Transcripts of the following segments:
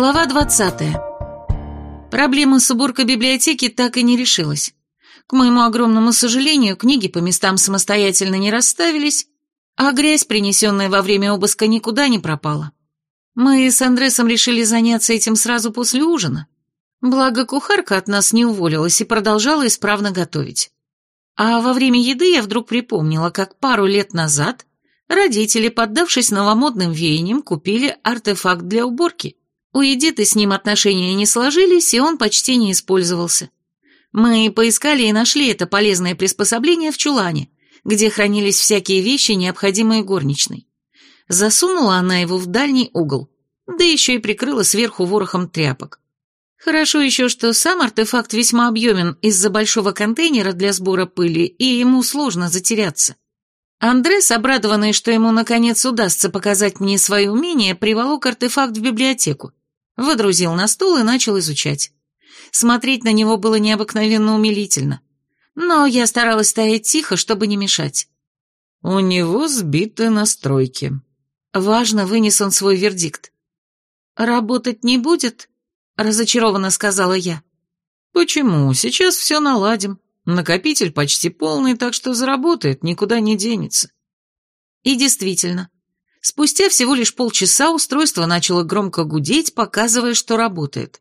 Глава 20. Проблема с уборкой библиотеки так и не решилась. К моему огромному сожалению, книги по местам самостоятельно не расставились, а грязь, принесенная во время обыска, никуда не пропала. Мы с Андресом решили заняться этим сразу после ужина. Благо, кухарка от нас не уволилась и продолжала исправно готовить. А во время еды я вдруг припомнила, как пару лет назад родители, поддавшись новомодным веяниям, купили артефакт для уборки. У Эдиты с ним отношения не сложились, и он почти не использовался. Мы поискали и нашли это полезное приспособление в чулане, где хранились всякие вещи, необходимые горничной. Засунула она его в дальний угол, да еще и прикрыла сверху ворохом тряпок. Хорошо еще, что сам артефакт весьма объемен из-за большого контейнера для сбора пыли, и ему сложно затеряться. Андрес, обрадованный, что ему наконец удастся показать мне свои умения, приволок артефакт в библиотеку, выдрузил на стол и начал изучать. Смотреть на него было необыкновенно умилительно. Но я старалась стоять тихо, чтобы не мешать. «У него сбиты настройки». Важно вынес он свой вердикт. «Работать не будет?» разочарованно сказала я. «Почему? Сейчас все наладим. Накопитель почти полный, так что заработает, никуда не денется». И действительно, спустя всего лишь полчаса устройство начало громко гудеть, показывая, что работает.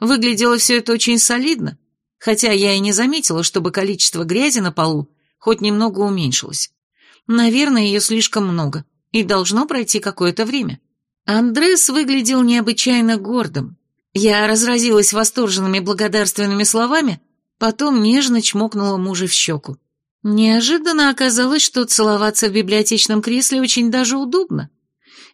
Выглядело все это очень солидно, хотя я и не заметила, чтобы количество грязи на полу хоть немного уменьшилось. Наверное, ее слишком много, и должно пройти какое-то время. Андрес выглядел необычайно гордым, я разразилась восторженными благодарственными словами, потом нежно чмокнула мужа в щеку. Неожиданно оказалось, что целоваться в библиотечном кресле очень даже удобно.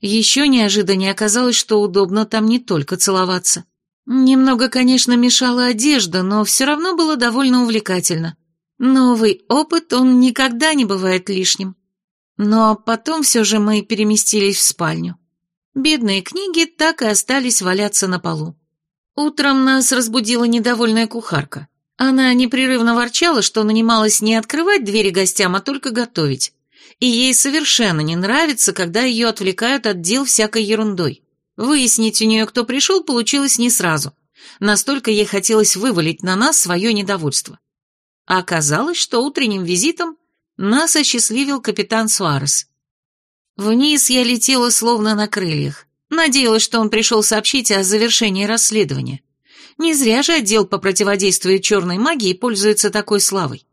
Еще неожиданнее оказалось, что удобно там не только целоваться. Немного, конечно, мешала одежда, но все равно было довольно увлекательно. Новый опыт, он никогда не бывает лишним. Но потом все же мы переместились в спальню. Бедные книги так и остались валяться на полу. Утром нас разбудила недовольная кухарка. Она непрерывно ворчала, что нанималась не открывать двери гостям, а только готовить. И ей совершенно не нравится, когда ее отвлекают от дел всякой ерундой. Выяснить у нее, кто пришел, получилось не сразу. Настолько ей хотелось вывалить на нас свое недовольство. А оказалось, что утренним визитом нас осчастливил капитан Суарес. Вниз я летела словно на крыльях. Надеялась, что он пришел сообщить о завершении расследования. Не зря же отдел по противодействию черной магии пользуется такой славой.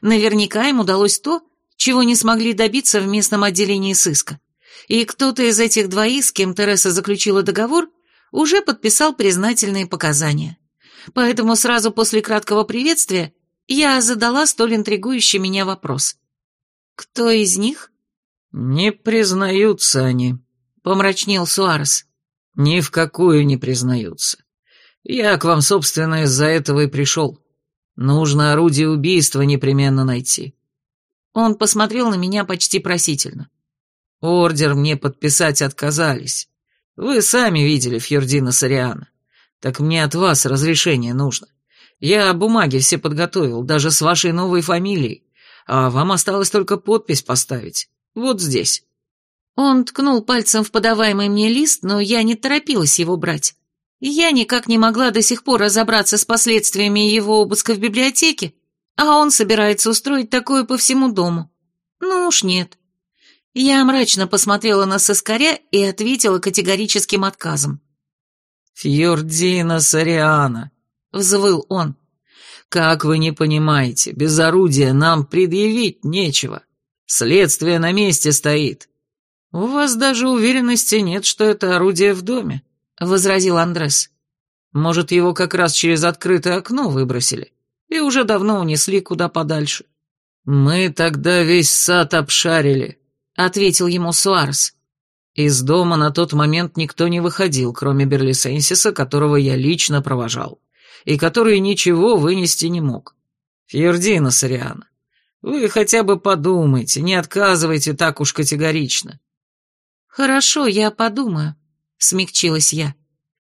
Наверняка им удалось то, чего не смогли добиться в местном отделении сыска. И кто-то из этих двоих, с кем Тереса заключила договор, уже подписал признательные показания. Поэтому сразу после краткого приветствия я задала столь интригующий меня вопрос. «Кто из них?» «Не признаются они», — помрачнел Суарес. «Ни в какую не признаются. Я к вам, собственно, из-за этого и пришел. Нужно орудие убийства непременно найти». Он посмотрел на меня почти просительно. «Ордер мне подписать отказались. Вы сами видели Фьордина Сориана. Так мне от вас разрешение нужно. Я бумаги все подготовил, даже с вашей новой фамилией, а вам осталось только подпись поставить. Вот здесь». Он ткнул пальцем в подаваемый мне лист, но я не торопилась его брать. Я никак не могла до сих пор разобраться с последствиями его обыска в библиотеке, а он собирается устроить такое по всему дому. Ну уж нет. Я мрачно посмотрела на соскаря и ответила категорическим отказом. «Фьордина Сариана», — взвыл он. «Как вы не понимаете, без орудия нам предъявить нечего. Следствие на месте стоит. «У вас даже уверенности нет, что это орудие в доме», — возразил Андрес. «Может, его как раз через открытое окно выбросили и уже давно унесли куда подальше». «Мы тогда весь сад обшарили», — ответил ему Суарес. «Из дома на тот момент никто не выходил, кроме Берлисенсиса, которого я лично провожал, и который ничего вынести не мог. Фьердина Сориана, вы хотя бы подумайте, не отказывайте так уж категорично». «Хорошо, я подумаю», — смягчилась я.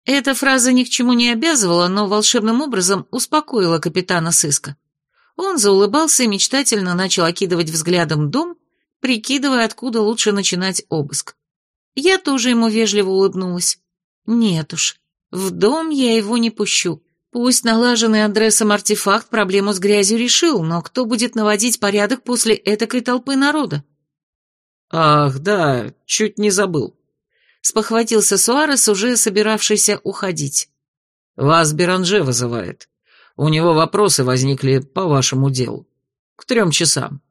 Эта фраза ни к чему не обязывала, но волшебным образом успокоила капитана сыска. Он заулыбался и мечтательно начал окидывать взглядом дом, прикидывая, откуда лучше начинать обыск. Я тоже ему вежливо улыбнулась. Нет уж, В дом я его не пущу. Пусть налаженный адресом артефакт проблему с грязью решил, но кто будет наводить порядок после этакой толпы народа? Ах, да, чуть не забыл. Спохватился Суарес, уже собиравшийся уходить. Вас Беранже вызывает. У него вопросы возникли по вашему делу. К трем часам.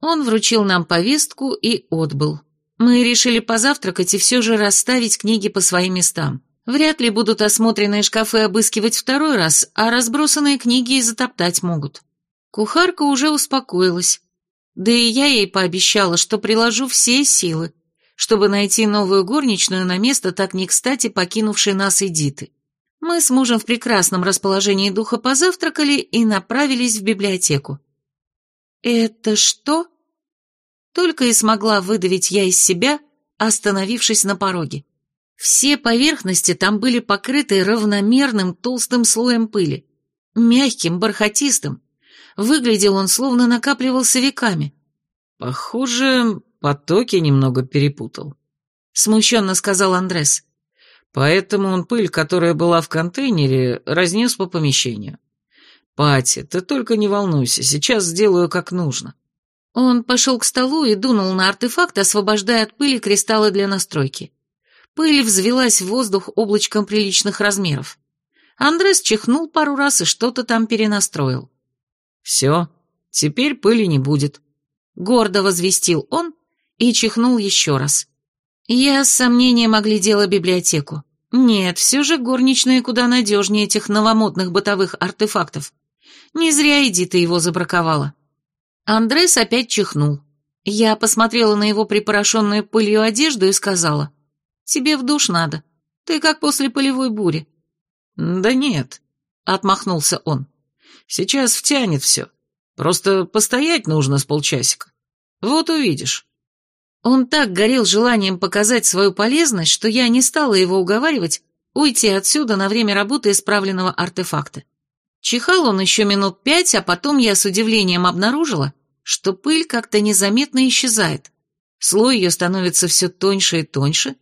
Он вручил нам повестку и отбыл. Мы решили позавтракать и все же расставить книги по своим местам. Вряд ли будут осмотренные шкафы обыскивать второй раз, а разбросанные книги и затоптать могут. Кухарка уже успокоилась. Да и я ей пообещала, что приложу все силы, чтобы найти новую горничную на место, так не кстати покинувшей нас Эдиты. Мы с мужем в прекрасном расположении духа позавтракали и направились в библиотеку. «Это что?» Только и смогла выдавить я из себя, остановившись на пороге. Все поверхности там были покрыты равномерным толстым слоем пыли. Мягким, бархатистым. Выглядел он, словно накапливался веками. «Похоже, потоки немного перепутал», — смущенно сказал Андрес. «Поэтому он пыль, которая была в контейнере, разнес по помещению. Пати, ты только не волнуйся, сейчас сделаю как нужно». Он пошел к столу и дунул на артефакт, освобождая от пыли кристаллы для настройки. Пыль взвелась в воздух облачком приличных размеров. Андрес чихнул пару раз и что-то там перенастроил. «Все, теперь пыли не будет», — гордо возвестил он и чихнул еще раз. Я с сомнением оглядела библиотеку. Нет, все же горничные куда надежнее этих новомодных бытовых артефактов. Не зря Эдита его забраковала. Андрес опять чихнул. Я посмотрела на его припорошенную пылью одежду и сказала, «Тебе в душ надо. Ты как после полевой бури». «Да нет», — отмахнулся он. «Сейчас втянет все. Просто постоять нужно с полчасика. Вот увидишь». Он так горел желанием показать свою полезность, что я не стала его уговаривать уйти отсюда на время работы исправленного артефакта. Чихал он еще минут пять, а потом я с удивлением обнаружила, что пыль как-то незаметно исчезает. Слой ее становится все тоньше и тоньше,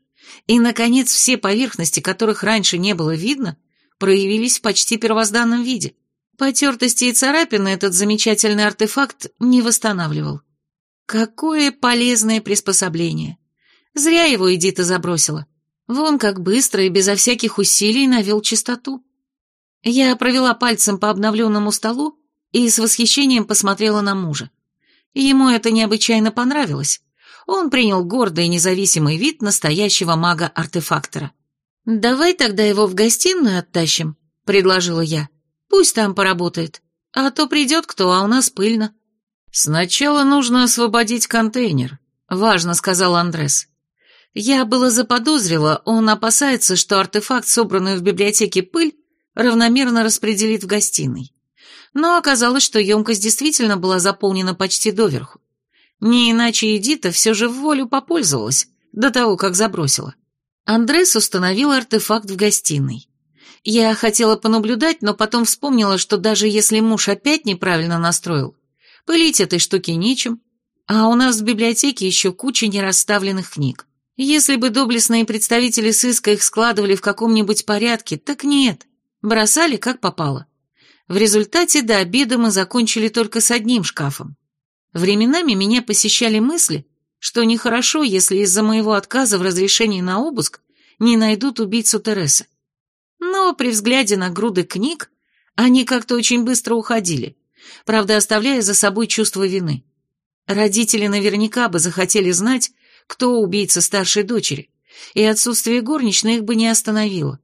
и, наконец, все поверхности, которых раньше не было видно, проявились в почти первозданном виде. Потертости и царапины этот замечательный артефакт не восстанавливал. Какое полезное приспособление. Зря его Эдита забросила. Вон как быстро и безо всяких усилий навел чистоту. Я провела пальцем по обновленному столу и с восхищением посмотрела на мужа. Ему это необычайно понравилось. Он принял гордый и независимый вид настоящего мага-артефактора. «Давай тогда его в гостиную оттащим», — предложила я. «Пусть там поработает. А то придет кто, а у нас пыльно». «Сначала нужно освободить контейнер», — важно сказал Андрес. Я было заподозрила, он опасается, что артефакт, собранный в библиотеке пыль, равномерно распределит в гостиной но оказалось, что емкость действительно была заполнена почти доверху. Не иначе Эдита все же в волю попользовалась, до того, как забросила. Андрес установил артефакт в гостиной. Я хотела понаблюдать, но потом вспомнила, что даже если муж опять неправильно настроил, пылить этой штуки нечем, а у нас в библиотеке еще куча нерасставленных книг. Если бы доблестные представители сыска их складывали в каком-нибудь порядке, так нет, бросали как попало. В результате до обеда мы закончили только с одним шкафом. Временами меня посещали мысли, что нехорошо, если из-за моего отказа в разрешении на обыск не найдут убийцу Тересы. Но при взгляде на груды книг они как-то очень быстро уходили, правда, оставляя за собой чувство вины. Родители наверняка бы захотели знать, кто убийца старшей дочери, и отсутствие горничной их бы не остановило.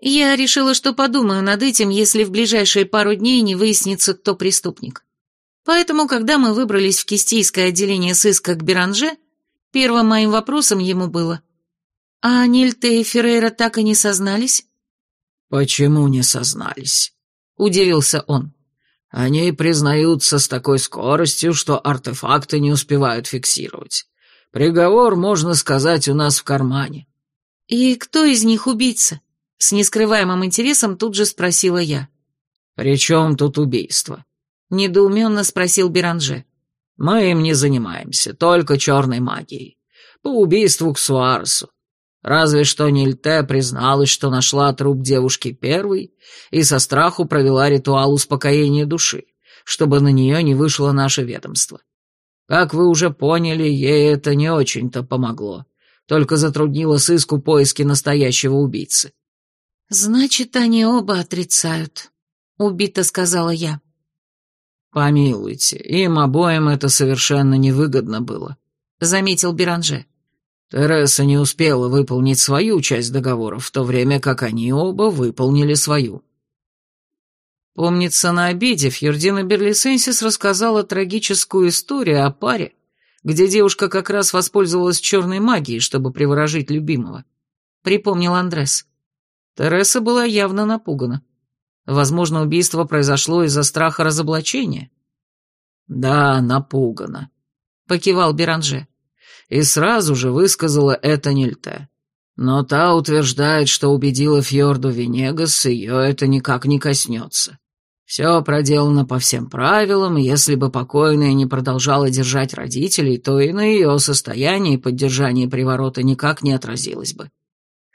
Я решила, что подумаю над этим, если в ближайшие пару дней не выяснится, кто преступник. Поэтому, когда мы выбрались в кистийское отделение сыска к Беранже, первым моим вопросом ему было, «А Нильте и Феррейра так и не сознались?» «Почему не сознались?» — удивился он. «Они признаются с такой скоростью, что артефакты не успевают фиксировать. Приговор, можно сказать, у нас в кармане». «И кто из них убийца?» С нескрываемым интересом тут же спросила я. «При чем тут убийство?» Недоуменно спросил Беранже. «Мы им не занимаемся, только черной магией. По убийству к Суарсу. Разве что Нильте призналась, что нашла труп девушки первой и со страху провела ритуал успокоения души, чтобы на нее не вышло наше ведомство. Как вы уже поняли, ей это не очень-то помогло, только затруднило сыску поиски настоящего убийцы. «Значит, они оба отрицают», — убито сказала я. «Помилуйте, им обоим это совершенно невыгодно было», — заметил Беранже. Тереса не успела выполнить свою часть договора, в то время как они оба выполнили свою. Помнится, на обеде Фьердина Берлисенсис рассказала трагическую историю о паре, где девушка как раз воспользовалась черной магией, чтобы приворожить любимого. Припомнил Андрес. Тереса была явно напугана. Возможно, убийство произошло из-за страха разоблачения. «Да, напугана», — покивал Беранже и сразу же высказала это Нильте. Но та утверждает, что убедила Фьорду Венегас, ее это никак не коснется. Все проделано по всем правилам, и если бы покойная не продолжала держать родителей, то и на ее состоянии поддержание приворота никак не отразилось бы.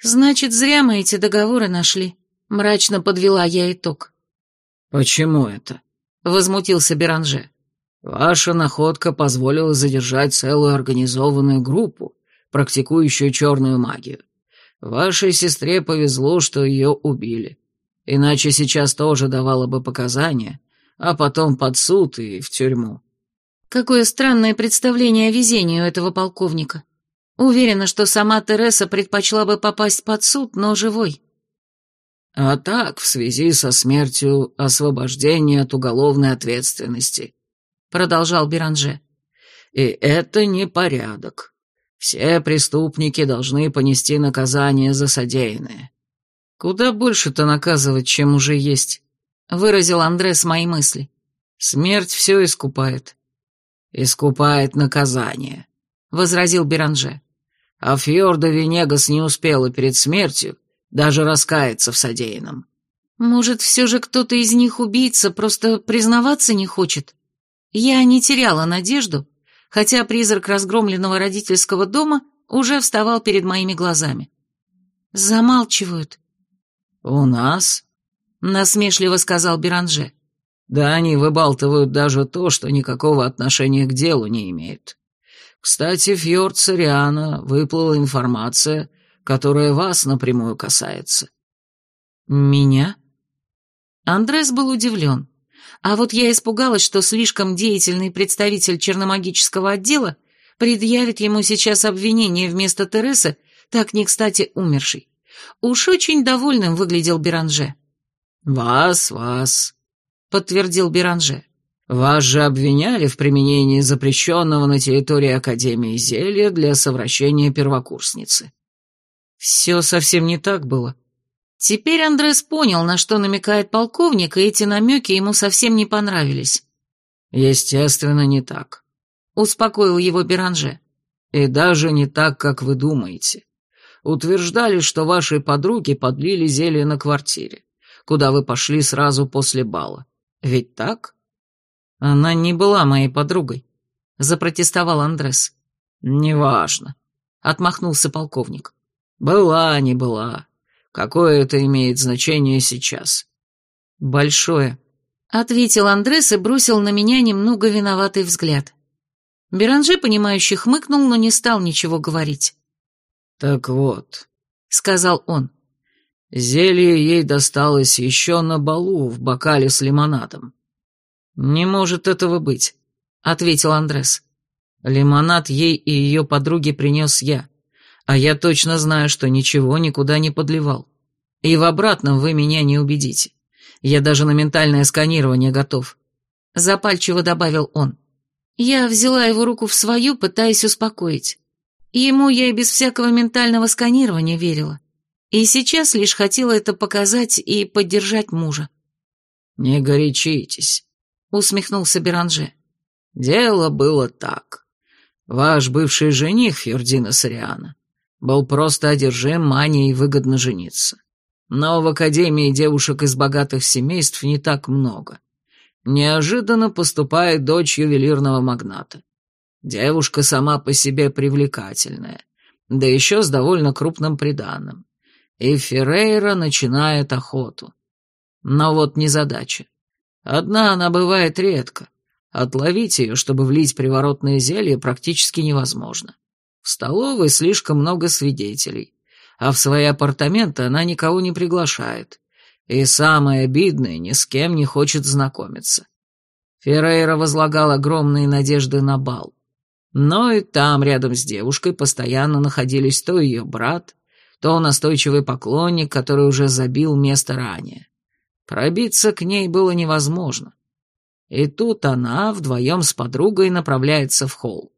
«Значит, зря мы эти договоры нашли», — мрачно подвела я итог. «Почему это?» — возмутился Беранже. Ваша находка позволила задержать целую организованную группу, практикующую черную магию. Вашей сестре повезло, что ее убили. Иначе сейчас тоже давала бы показания, а потом под суд и в тюрьму. Какое странное представление о везении у этого полковника. Уверена, что сама Тереса предпочла бы попасть под суд, но живой. А так, в связи со смертью, освобождение от уголовной ответственности. — продолжал Беранже. «И это не порядок. Все преступники должны понести наказание за содеянное». «Куда больше-то наказывать, чем уже есть», — выразил Андрес мои мысли. «Смерть все искупает». «Искупает наказание», — возразил Беранже. «А Фьорда Венегас не успела перед смертью даже раскаяться в содеянном». «Может, все же кто-то из них убийца, просто признаваться не хочет?» Я не теряла надежду, хотя призрак разгромленного родительского дома уже вставал перед моими глазами. Замалчивают. «У нас?» — насмешливо сказал Беранже. «Да они выбалтывают даже то, что никакого отношения к делу не имеет. Кстати, в Йорд Сориана выплыла информация, которая вас напрямую касается». «Меня?» Андрес был удивлен. А вот я испугалась, что слишком деятельный представитель черномагического отдела предъявит ему сейчас обвинение вместо Тересы, так не кстати умершей. Уж очень довольным выглядел Беранже. «Вас, вас», — подтвердил Беранже. «Вас же обвиняли в применении запрещенного на территории Академии зелья для совращения первокурсницы». «Все совсем не так было», Теперь Андрес понял, на что намекает полковник, и эти намеки ему совсем не понравились. «Естественно, не так», — успокоил его Беранже. «И даже не так, как вы думаете. Утверждали, что вашей подруге подлили зелье на квартире, куда вы пошли сразу после бала. Ведь так?» «Она не была моей подругой», — запротестовал Андрес. «Неважно», — отмахнулся полковник. «Была, не была. Какое это имеет значение сейчас?» «Большое», — ответил Андрес и бросил на меня немного виноватый взгляд. Беранже, понимающе хмыкнул, но не стал ничего говорить. «Так вот», — сказал он, — «зелье ей досталось еще на балу в бокале с лимонадом». «Не может этого быть», — ответил Андрес. «Лимонад ей и ее подруге принес я а я точно знаю, что ничего никуда не подливал. И в обратном вы меня не убедите. Я даже на ментальное сканирование готов. Запальчиво добавил он. Я взяла его руку в свою, пытаясь успокоить. Ему я и без всякого ментального сканирования верила. И сейчас лишь хотела это показать и поддержать мужа. «Не горячитесь», — усмехнулся Беранже. «Дело было так. Ваш бывший жених, Фердина Сориана, был просто одержим манией выгодно жениться. Но в академии девушек из богатых семейств не так много. Неожиданно поступает дочь ювелирного магната. Девушка сама по себе привлекательная, да еще с довольно крупным приданым. И Феррейра начинает охоту. Но вот незадача. Одна она бывает редко. Отловить ее, чтобы влить приворотное зелье, практически невозможно. В столовой слишком много свидетелей, а в свои апартаменты она никого не приглашает. И самое обидное, ни с кем не хочет знакомиться. Феррейра возлагал огромные надежды на бал. Но и там, рядом с девушкой, постоянно находились то ее брат, то настойчивый поклонник, который уже забил место ранее. Пробиться к ней было невозможно. И тут она вдвоем с подругой направляется в холл.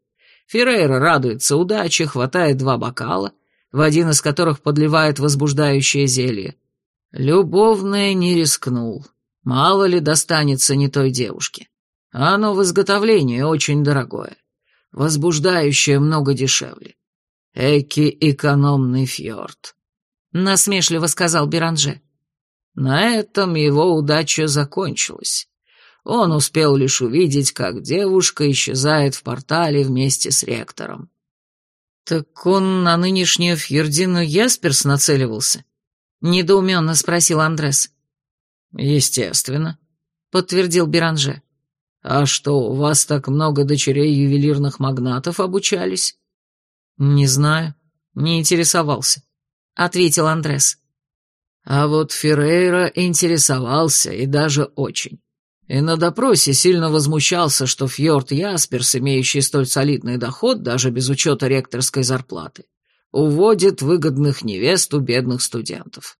Феррейра радуется удаче, хватает два бокала, в один из которых подливает возбуждающее зелье. Любовное не рискнул. Мало ли достанется не той девушке. Оно в изготовлении очень дорогое. Возбуждающее много дешевле. Эки экономный фьорд. Насмешливо сказал Биранже. На этом его удача закончилась. Он успел лишь увидеть, как девушка исчезает в портале вместе с ректором. «Так он на нынешнюю Фьердину Ясперс нацеливался?» — недоуменно спросил Андрес. «Естественно», — подтвердил Биранже. «А что, у вас так много дочерей ювелирных магнатов обучались?» «Не знаю, не интересовался», — ответил Андрес. А вот Феррейра интересовался и даже очень. И на допросе сильно возмущался, что Фьорд Ясперс, имеющий столь солидный доход, даже без учета ректорской зарплаты, уводит выгодных невест у бедных студентов.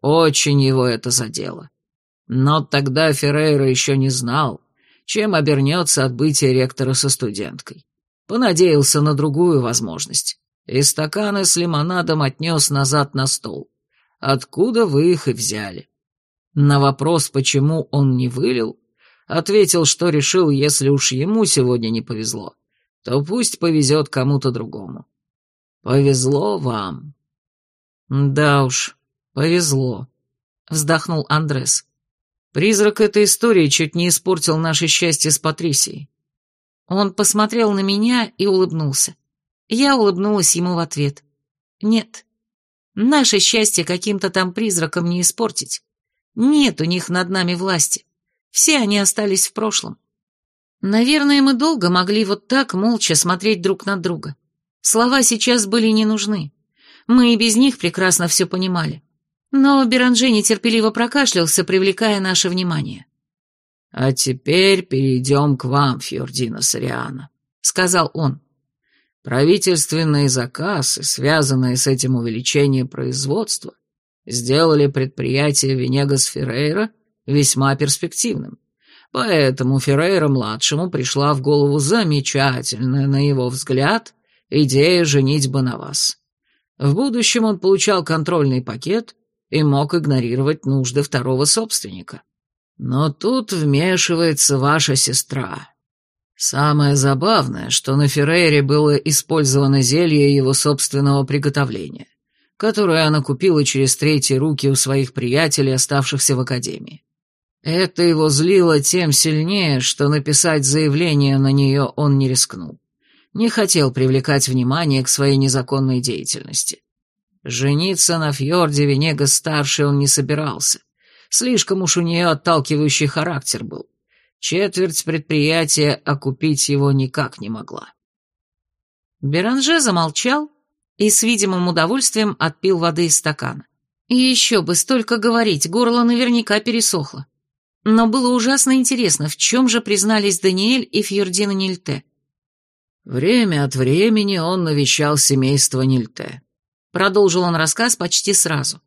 Очень его это задело. Но тогда Феррейра еще не знал, чем обернется отбытие ректора со студенткой. Понадеялся на другую возможность, и стаканы с лимонадом отнес назад на стол. Откуда вы их и взяли? На вопрос, почему он не вылил, ответил, что решил, если уж ему сегодня не повезло, то пусть повезет кому-то другому. Повезло вам. Да уж, повезло, вздохнул Андрес. Призрак этой истории чуть не испортил наше счастье с Патрисией. Он посмотрел на меня и улыбнулся. Я улыбнулась ему в ответ. Нет, Наше счастье каким-то там призраком не испортить. Нет у них над нами власти. Все они остались в прошлом. Наверное, мы долго могли вот так молча смотреть друг на друга. Слова сейчас были не нужны. Мы и без них прекрасно все понимали. Но Беранже нетерпеливо прокашлялся, привлекая наше внимание. «А теперь перейдем к вам, Фьордина Сориана», — сказал он. Правительственные заказы, связанные с этим увеличение производства, сделали предприятие Венегас Феррейра весьма перспективным. Поэтому Феррейра-младшему пришла в голову замечательная, на его взгляд, идея женитьбы на вас. В будущем он получал контрольный пакет и мог игнорировать нужды второго собственника. Но тут вмешивается ваша сестра, Самое забавное, что на Феррейре было использовано зелье его собственного приготовления, которое она купила через третьи руки у своих приятелей, оставшихся в академии. Это его злило тем сильнее, что написать заявление на нее он не рискнул. Не хотел привлекать внимание к своей незаконной деятельности. Жениться на Фьорде Венега-старший он не собирался. Слишком уж у нее отталкивающий характер был. Четверть предприятия окупить его никак не могла. Беранже замолчал и с видимым удовольствием отпил воды из стакана. И еще бы столько говорить, горло наверняка пересохло. Но было ужасно интересно, в чем же признались Даниэль и Фьердина Нильте. Время от времени он навещал семейство Нильте. Продолжил он рассказ почти сразу.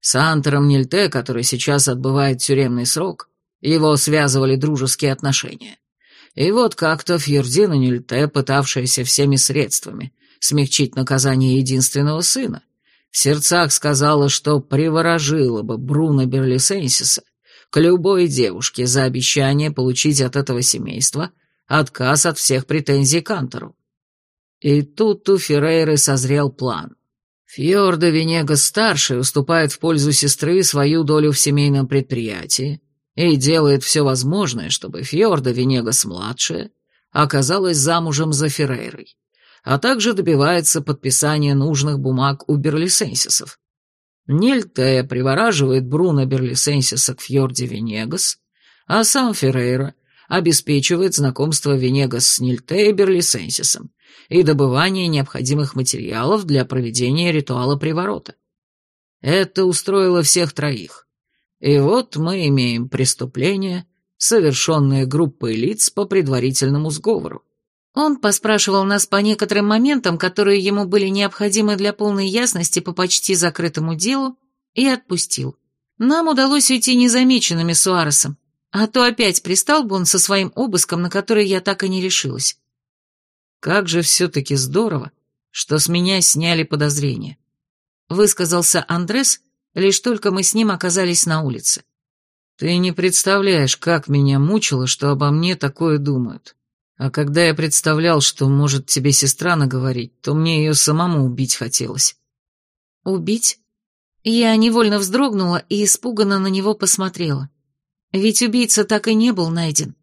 С Антером Нильте, который сейчас отбывает тюремный срок, его связывали дружеские отношения. И вот как-то Фьердина Нильте, пытавшаяся всеми средствами смягчить наказание единственного сына, в сердцах сказала, что приворожила бы Бруно Берлисенсиса к любой девушке за обещание получить от этого семейства отказ от всех претензий к Антору. И тут у Феррейры созрел план. Фьорда Венега-старший уступает в пользу сестры свою долю в семейном предприятии, и делает все возможное, чтобы Фьорда Венегас-младшая оказалась замужем за Феррейрой. а также добивается подписания нужных бумаг у берлисенсисов. Нильте привораживает Бруно Берлисенсиса к фьорде Венегас, а сам Феррейра обеспечивает знакомство Венегас с Нильте и Берлисенсисом и добывание необходимых материалов для проведения ритуала приворота. Это устроило всех троих. И вот мы имеем преступление, совершенное группой лиц по предварительному сговору. Он поспрашивал нас по некоторым моментам, которые ему были необходимы для полной ясности по почти закрытому делу, и отпустил. Нам удалось уйти незамеченными Суаресом, а то опять пристал бы он со своим обыском, на который я так и не решилась. Как же все-таки здорово, что с меня сняли подозрения. Высказался Андрес, лишь только мы с ним оказались на улице. Ты не представляешь, как меня мучило, что обо мне такое думают. А когда я представлял, что может тебе сестра наговорить, то мне ее самому убить хотелось. Убить? Я невольно вздрогнула и испуганно на него посмотрела. Ведь убийца так и не был найден.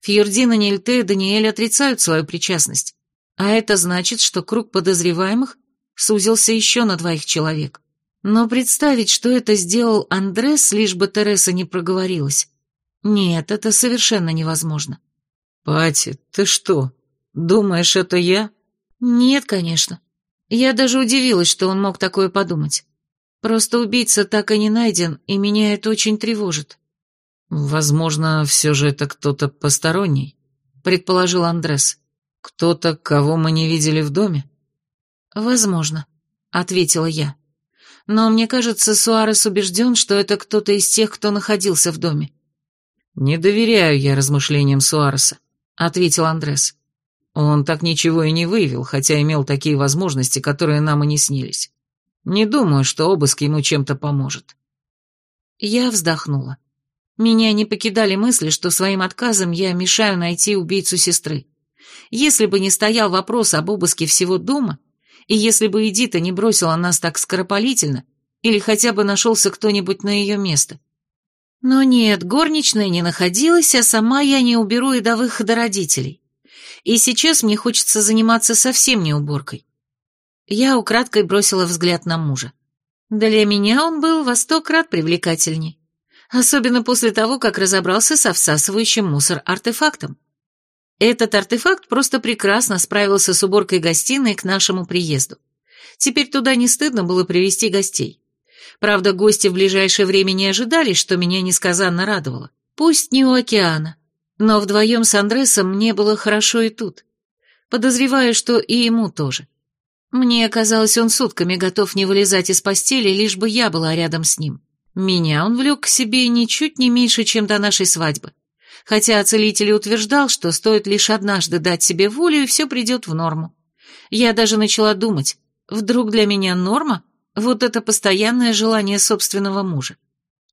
Фьердина, Нильте и Даниэль отрицают свою причастность. А это значит, что круг подозреваемых сузился еще на двоих человек. Но представить, что это сделал Андрес, лишь бы Тереса не проговорилась. Нет, это совершенно невозможно. «Пати, ты что, думаешь, это я?» «Нет, конечно. Я даже удивилась, что он мог такое подумать. Просто убийца так и не найден, и меня это очень тревожит». «Возможно, все же это кто-то посторонний», — предположил Андрес. «Кто-то, кого мы не видели в доме?» «Возможно», — ответила я. «Но мне кажется, Суарес убежден, что это кто-то из тех, кто находился в доме». «Не доверяю я размышлениям Суареса ответил Андрес. Он так ничего и не выявил, хотя имел такие возможности, которые нам и не снились. Не думаю, что обыск ему чем-то поможет. Я вздохнула. Меня не покидали мысли, что своим отказом я мешаю найти убийцу сестры. Если бы не стоял вопрос об обыске всего дома, и если бы Эдита не бросила нас так скоропалительно, или хотя бы нашелся кто-нибудь на ее место, но нет, горничная не находилась, а сама я не уберу и до выхода родителей. И сейчас мне хочется заниматься совсем не уборкой. Я украдкой бросила взгляд на мужа. Для меня он был во сто крат привлекательней. Особенно после того, как разобрался со всасывающим мусор артефактом. Этот артефакт просто прекрасно справился с уборкой гостиной к нашему приезду. Теперь туда не стыдно было привести гостей. Правда, гости в ближайшее время не ожидали, что меня несказанно радовало. Пусть не у океана, но вдвоем с Андресом мне было хорошо и тут. Подозреваю, что и ему тоже. Мне казалось, он сутками готов не вылезать из постели, лишь бы я была рядом с ним. Меня он влек к себе ничуть не меньше, чем до нашей свадьбы. Хотя целитель утверждал, что стоит лишь однажды дать себе волю, и все придет в норму. Я даже начала думать, вдруг для меня норма вот это постоянное желание собственного мужа.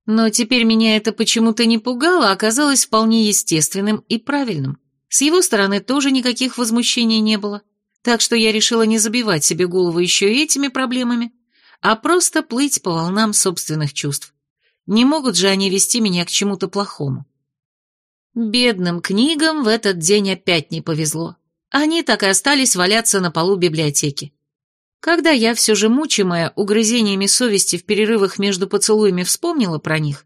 Но теперь меня это почему-то не пугало, а оказалось вполне естественным и правильным. С его стороны тоже никаких возмущений не было. Так что я решила не забивать себе голову еще и этими проблемами, а просто плыть по волнам собственных чувств. Не могут же они вести меня к чему-то плохому. Бедным книгам в этот день опять не повезло. Они так и остались валяться на полу библиотеки. Когда я все же мучимая угрызениями совести в перерывах между поцелуями вспомнила про них,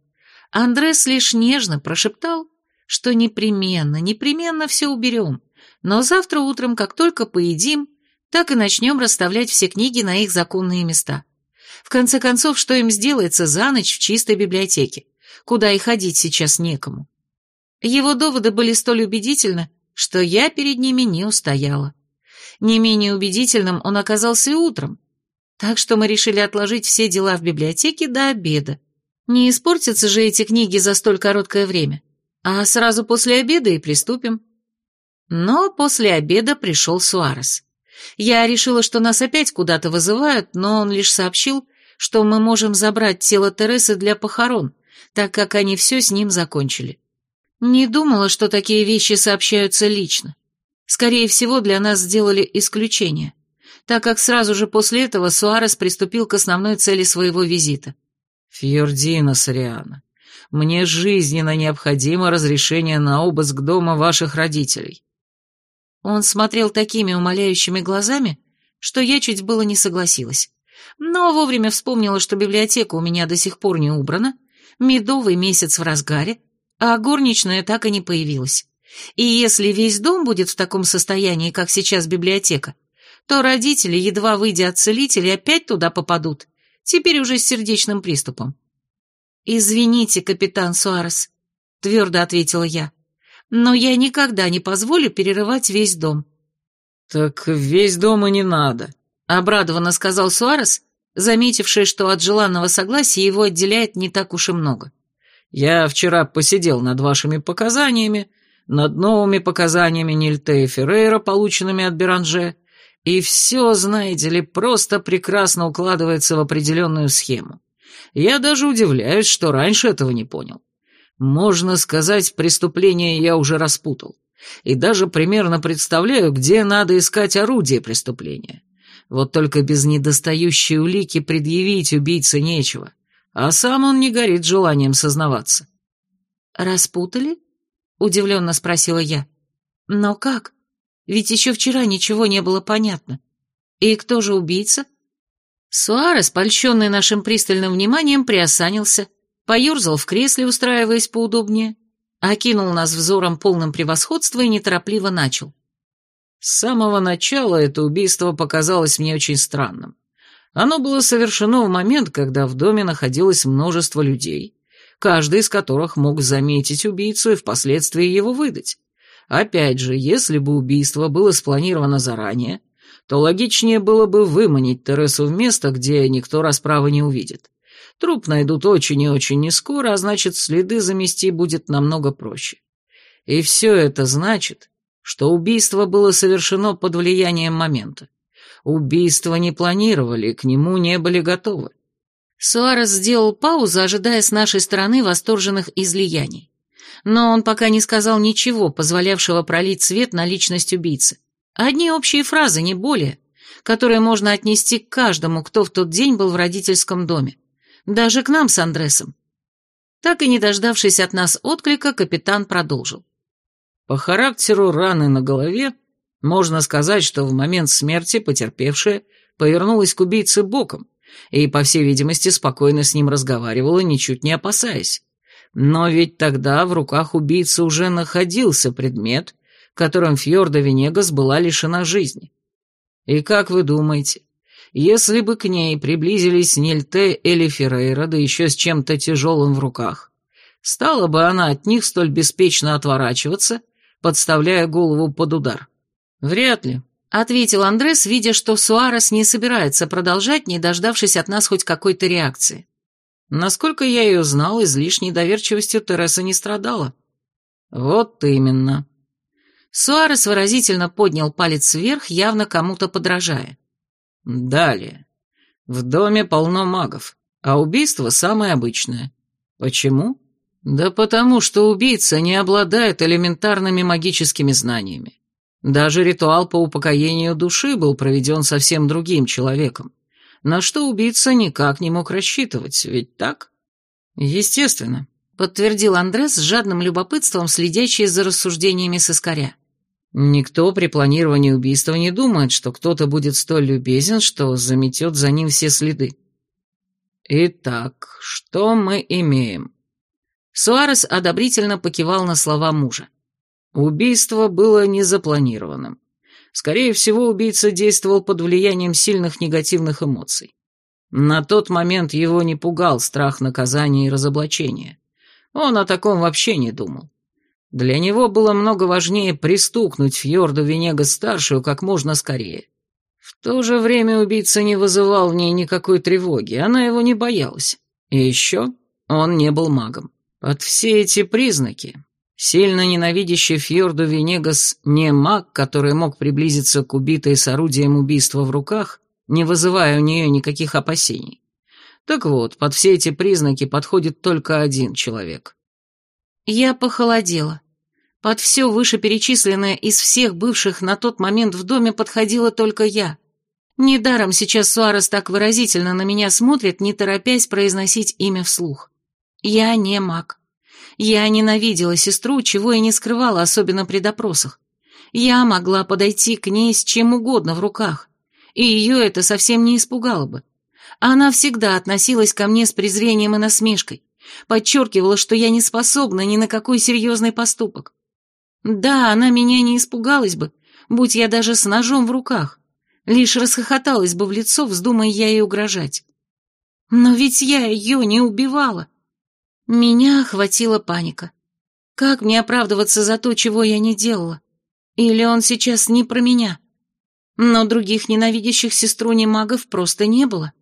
Андрес лишь нежно прошептал, что непременно, непременно все уберем, но завтра утром, как только поедим, так и начнем расставлять все книги на их законные места. В конце концов, что им сделается за ночь в чистой библиотеке, куда и ходить сейчас некому. Его доводы были столь убедительны, что я перед ними не устояла. Не менее убедительным он оказался и утром. Так что мы решили отложить все дела в библиотеке до обеда. Не испортятся же эти книги за столь короткое время. А сразу после обеда и приступим. Но после обеда пришел Суарес. Я решила, что нас опять куда-то вызывают, но он лишь сообщил, что мы можем забрать тело Тересы для похорон, так как они все с ним закончили. Не думала, что такие вещи сообщаются лично. Скорее всего, для нас сделали исключение, так как сразу же после этого Суарес приступил к основной цели своего визита. «Фьордина Сориана, мне жизненно необходимо разрешение на обыск дома ваших родителей». Он смотрел такими умоляющими глазами, что я чуть было не согласилась. Но вовремя вспомнила, что библиотека у меня до сих пор не убрана, медовый месяц в разгаре, а горничная так и не появилась. И если весь дом будет в таком состоянии, как сейчас библиотека, то родители, едва выйдя от целителей, опять туда попадут, теперь уже с сердечным приступом. «Извините, капитан Суарес», — твердо ответила я, «но я никогда не позволю перерывать весь дом». «Так весь дом и не надо», — обрадованно сказал Суарес, заметивший, что от желанного согласия его отделяет не так уж и много. «Я вчера посидел над вашими показаниями, над новыми показаниями Нильте и Феррейра, полученными от Беранже, и все, знаете ли, просто прекрасно укладывается в определенную схему. Я даже удивляюсь, что раньше этого не понял. Можно сказать, преступление я уже распутал. И даже примерно представляю, где надо искать орудие преступления. Вот только без недостающей улики предъявить убийце нечего, а сам он не горит желанием сознаваться. «Распутали?» — удивленно спросила я. «Но как? Ведь еще вчера ничего не было понятно. И кто же убийца?» Суарес, польщенный нашим пристальным вниманием, приосанился, поерзал в кресле, устраиваясь поудобнее, окинул нас взором полным превосходства и неторопливо начал. С самого начала это убийство показалось мне очень странным. Оно было совершено в момент, когда в доме находилось множество людей, каждый из которых мог заметить убийцу и впоследствии его выдать. Опять же, если бы убийство было спланировано заранее, то логичнее было бы выманить Тересу в место, где никто расправы не увидит. Труп найдут очень и очень нескоро, а значит, следы замести будет намного проще. И все это значит, что убийство было совершено под влиянием момента. Убийство не планировали, к нему не были готовы. Суарес сделал паузу, ожидая с нашей стороны восторженных излияний. Но он пока не сказал ничего, позволявшего пролить свет на личность убийцы. Одни общие фразы, не более, которые можно отнести к каждому, кто в тот день был в родительском доме. Даже к нам с Андресом. Так и не дождавшись от нас отклика, капитан продолжил. По характеру раны на голове можно сказать, что в момент смерти потерпевшая повернулась к убийце боком и, по всей видимости, спокойно с ним разговаривала, ничуть не опасаясь. Но ведь тогда в руках убийцы уже находился предмет, которым Фьорда Венегас была лишена жизни. И как вы думаете, если бы к ней приблизились Нильте или Феррейра, да еще с чем-то тяжелым в руках, стала бы она от них столь беспечно отворачиваться подставляя голову под удар. «Вряд ли», — ответил Андрес, видя, что Суарес не собирается продолжать, не дождавшись от нас хоть какой-то реакции. Насколько я ее знал, излишней доверчивостью Тереса не страдала. Вот именно. Суарес выразительно поднял палец вверх, явно кому-то подражая. Далее. В доме полно магов, а убийство самое обычное. Почему? Да потому что убийца не обладает элементарными магическими знаниями. Даже ритуал по упокоению души был проведен совсем другим человеком, на что убийца никак не мог рассчитывать, ведь так? Естественно, подтвердил Андрес с жадным любопытством, следящий за рассуждениями соскаря. Никто при планировании убийства не думает, что кто-то будет столь любезен, что заметет за ним все следы. Итак, что мы имеем? Суарес одобрительно покивал на слова мужа. Убийство было незапланированным. Скорее всего, убийца действовал под влиянием сильных негативных эмоций. На тот момент его не пугал страх наказания и разоблачения. Он о таком вообще не думал. Для него было много важнее пристукнуть Фьорду Венега-старшую как можно скорее. В то же время убийца не вызывал в ней никакой тревоги, она его не боялась. И еще он не был магом. Под все эти признаки, сильно ненавидящий Фьорду Венегас не маг, который мог приблизиться к убитой с орудием убийства в руках, не вызывая у нее никаких опасений. Так вот, под все эти признаки подходит только один человек. Я похолодела. Под все вышеперечисленное из всех бывших на тот момент в доме подходила только я. Недаром сейчас Суарес так выразительно на меня смотрит, не торопясь произносить имя вслух. Я не маг. Я ненавидела сестру, чего и не скрывала, особенно при допросах. Я могла подойти к ней с чем угодно в руках, и ее это совсем не испугало бы. Она всегда относилась ко мне с презрением и насмешкой, подчеркивала, что я не способна ни на какой серьезный поступок. Да, она меня не испугалась бы, будь я даже с ножом в руках, лишь расхохоталась бы в лицо, вздумая я ей угрожать. Но ведь я ее не убивала. Меня охватила паника. Как мне оправдываться за то, чего я не делала? Или он сейчас не про меня? Но других ненавидящих сестру магов просто не было.